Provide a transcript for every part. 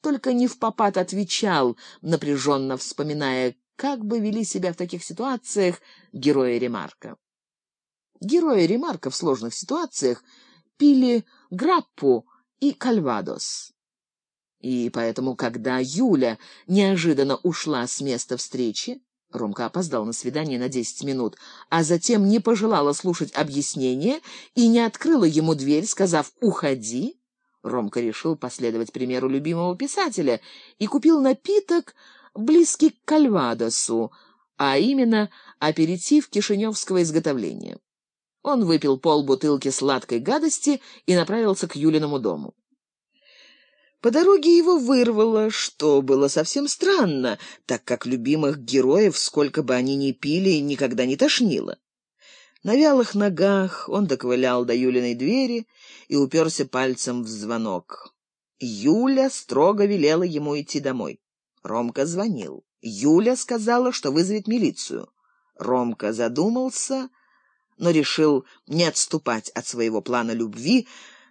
только не в попад отвечал, напряженно вспоминая, как бы вели себя в таких ситуациях герои Ремарка. Герои Ремарка в сложных ситуациях пили граппу и кальвадос. И поэтому, когда Юля неожиданно ушла с места встречи, Ромка опоздал на свидание на десять минут, а затем не пожелала слушать объяснения и не открыла ему дверь, сказав «Уходи», Ромка решил последовать примеру любимого писателя и купил напиток, близкий к кальвадосу, а именно аперитив кишиневского изготовления. Он выпил полбутылки сладкой гадости и направился к Юлиному дому. По дороге его вырвало, что было совсем странно, так как любимых героев, сколько бы они ни пили, никогда не тошнило. На вялых ногах он доковылял до Юлиной двери и уперся пальцем в звонок. Юля строго велела ему идти домой. Ромка звонил. Юля сказала, что вызовет милицию. Ромка задумался, но решил не отступать от своего плана любви,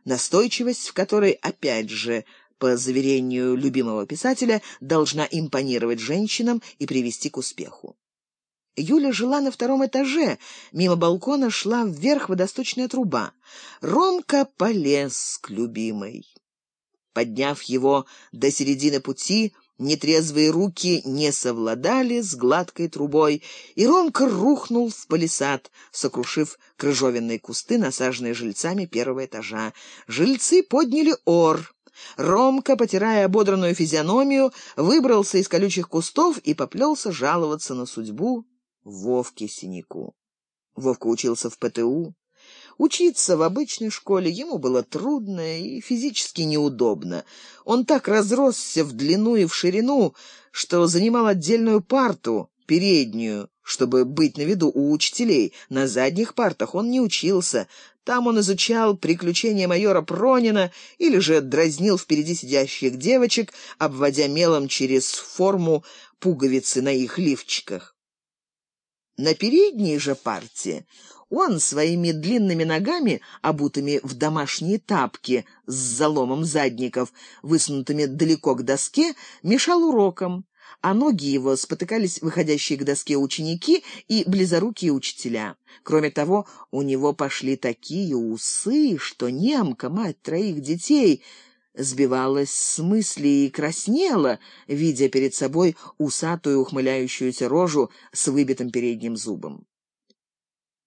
настойчивость в которой, опять же, по заверению любимого писателя, должна импонировать женщинам и привести к успеху. Юля жила на втором этаже, мимо балкона шла вверх водосточная труба. Ромка полез к любимой. Подняв его до середины пути, нетрезвые руки не совладали с гладкой трубой, и Ромка рухнул в палисад, сокрушив крыжовенные кусты, насаженные жильцами первого этажа. Жильцы подняли ор. Ромка, потирая ободранную физиономию, выбрался из колючих кустов и поплелся жаловаться на судьбу Вовке Синяку. Вовка учился в ПТУ. Учиться в обычной школе ему было трудно и физически неудобно. Он так разросся в длину и в ширину, что занимал отдельную парту, переднюю, чтобы быть на виду у учителей. На задних партах он не учился. Там он изучал приключения майора Пронина или же дразнил впереди сидящих девочек, обводя мелом через форму пуговицы на их лифчиках. На передней же партии он своими длинными ногами, обутыми в домашние тапки с заломом задников, высунутыми далеко к доске, мешал урокам, а ноги его спотыкались выходящие к доске ученики и близорукие учителя. Кроме того, у него пошли такие усы, что немка, мать троих детей, сбивалась с мысли и краснела, видя перед собой усатую ухмыляющуюся рожу с выбитым передним зубом.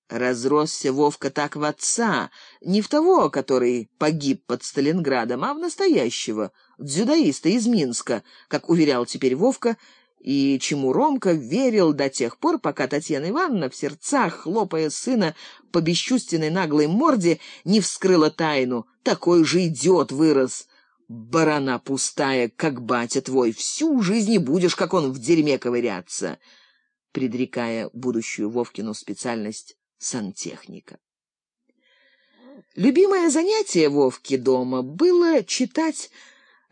Разросся Вовка так в отца, не в того, который погиб под Сталинградом, а в настоящего, дзюдоиста из Минска, как уверял теперь Вовка, и чему Ромка верил до тех пор, пока Татьяна Ивановна в сердцах, хлопая сына по бесчувственной наглой морде, не вскрыла тайну. Такой же идиот вырос. Барана пустая, как батя твой, всю жизнь и будешь, как он, в дерьме ковыряться, предрекая будущую Вовкину специальность сантехника. Любимое занятие Вовки дома было читать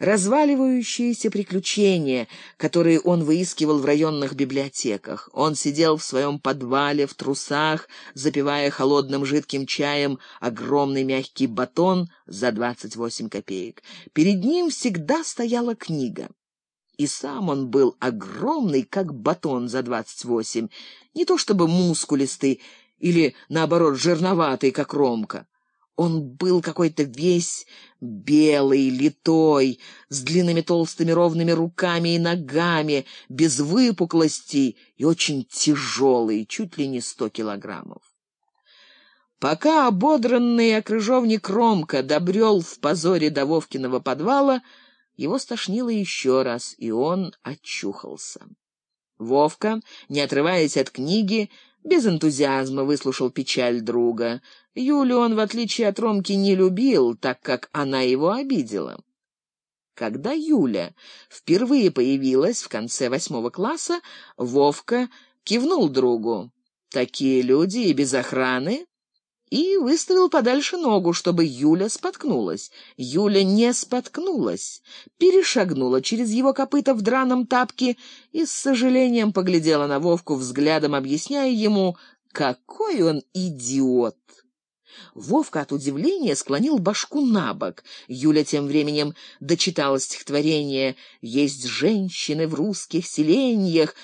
разваливающиеся приключения, которые он выискивал в районных библиотеках. Он сидел в своем подвале в трусах, запивая холодным жидким чаем огромный мягкий батон за двадцать восемь копеек. Перед ним всегда стояла книга. И сам он был огромный, как батон за двадцать восемь, не то чтобы мускулистый или, наоборот, жирноватый, как Ромка. Он был какой-то весь белый, литой, с длинными толстыми ровными руками и ногами, без выпуклостей и очень тяжелый, чуть ли не сто килограммов. Пока ободранный окрыжовник Ромка добрел в позоре до Вовкиного подвала, его стошнило еще раз, и он очухался. Вовка, не отрываясь от книги, без энтузиазма выслушал печаль друга. Юлю он, в отличие от Ромки, не любил, так как она его обидела. Когда Юля впервые появилась в конце восьмого класса, Вовка кивнул другу. «Такие люди и без охраны и выставил подальше ногу, чтобы Юля споткнулась. Юля не споткнулась, перешагнула через его копыта в драном тапке и с сожалением поглядела на Вовку взглядом, объясняя ему, какой он идиот. Вовка от удивления склонил башку на бок. Юля тем временем дочитала стихотворение «Есть женщины в русских селеньях»,